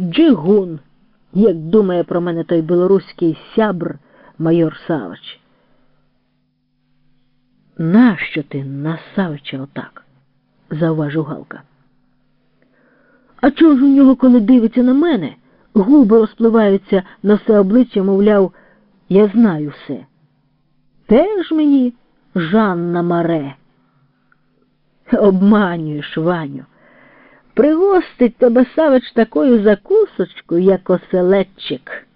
Джигун, як думає про мене той білоруський сябр майор Савич. Нащо ти на Савича отак? зауважив Галка. А чого ж у нього, коли дивиться на мене, губи розпливаються на все обличчя, мовляв, я знаю все. Теж мені Жанна Маре. Обманюєш, Ваню. Пригостить тебе Савич такою закусочкою, як оселедчик.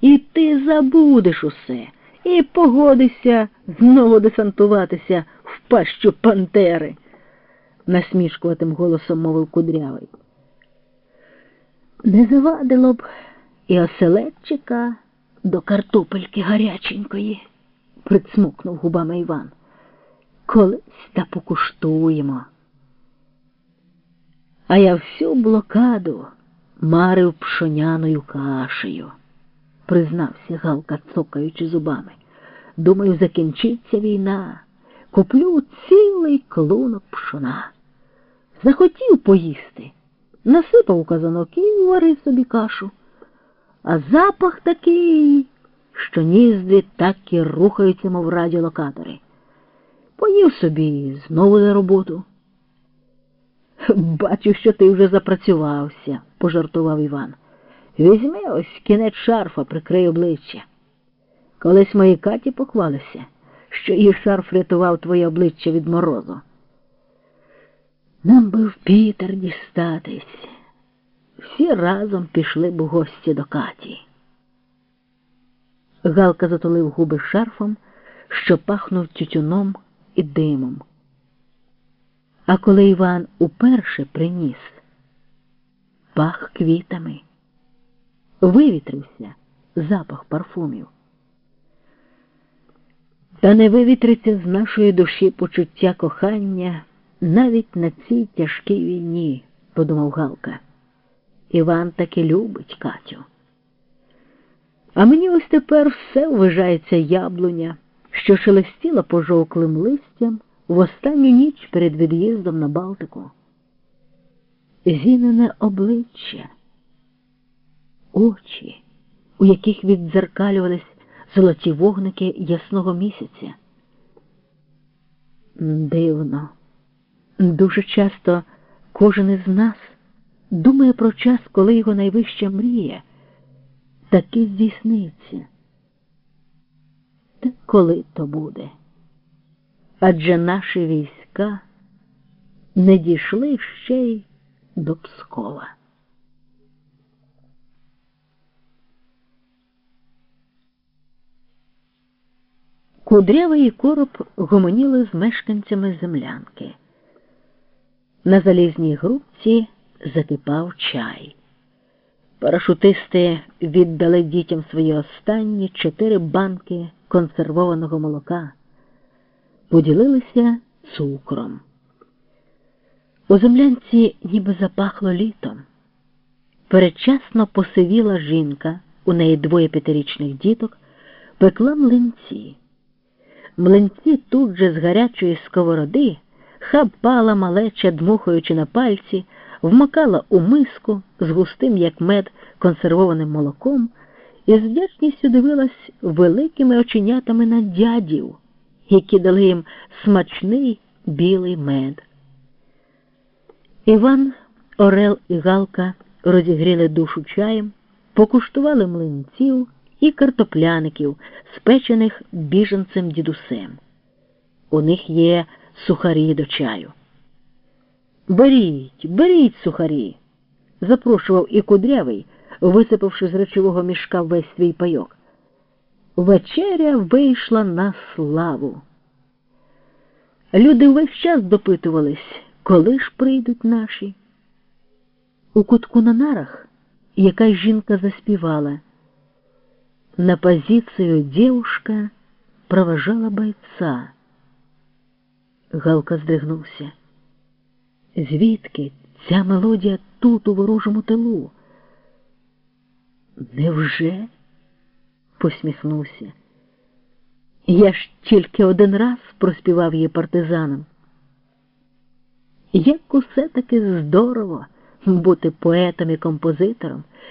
І ти забудеш усе, і погодишся знову десантуватися в пащу пантери, насмішкуватим голосом мовив кудрявий. Не завадило б і оселедчика до картопельки гаряченької, прицмокнув губами Іван. Колись та покуштуємо. А я всю блокаду марив пшоняною кашею, признався Галка, цокаючи зубами. Думаю, закінчиться війна, куплю цілий клунок пшона. Захотів поїсти, насипав у казанок і варив собі кашу. А запах такий, що ніздрі так і рухаються, мов радіолокатори. Поїв собі знову на роботу. Бачу, що ти вже запрацювався, пожартував Іван. Візьми ось кінець шарфа, прикрий обличчя. Колись моїй Каті похвалися, що її шарф рятував твоє обличчя від морозу. Нам би в Пітер дістатись. Всі разом пішли б у гості до Каті. Галка затулив губи шарфом, що пахнув тютюном і димом. А коли Іван уперше приніс, пах квітами, вивітрився запах парфумів. Та не вивітриться з нашої душі почуття кохання навіть на цій тяжкій війні, подумав Галка. Іван таки любить Катю. А мені ось тепер все вважається яблуня, що шелестіла пожовклим листям в останню ніч перед від'їздом на Балтику. Зінене обличчя, очі, у яких віддзеркалювались золоті вогники ясного місяця. Дивно, дуже часто кожен із нас думає про час, коли його найвища мрія таки здійсниться. Та коли то буде? Адже наші війська не дійшли ще й до Пскова. Кудрявий і короб гомоніли з мешканцями землянки. На залізній грубці закипав чай. Парашутисти віддали дітям свої останні чотири банки консервованого молока, поділилися цукром. У землянці ніби запахло літом. Передчасно посивіла жінка, у неї двоє п'ятирічних діток, пекла млинці. Млинці тут же з гарячої сковороди хапала малеча, дмухаючи на пальці, вмакала у миску з густим, як мед, консервованим молоком і з вдячністю дивилась великими оченятами на дядів, які дали їм смачний білий мед. Іван, Орел і Галка розігріли душу чаєм, покуштували млинців і картопляників, спечених біженцем дідусем. У них є сухарі до чаю. Беріть, беріть сухарі, запрошував і кудрявий, висипавши з речового мішка весь свій пайок. Вечеря вийшла на славу. Люди весь час допитувались, коли ж прийдуть наші. У кутку на нарах якась жінка заспівала. На позицию девушка провожала бойца. Галка здригнувся. Звідки ця мелодія тут, у ворожому тилу? Невже? Посміхнувся. Я ж тільки один раз проспівав її партизанам. Як усе таки здорово бути поетом і композитором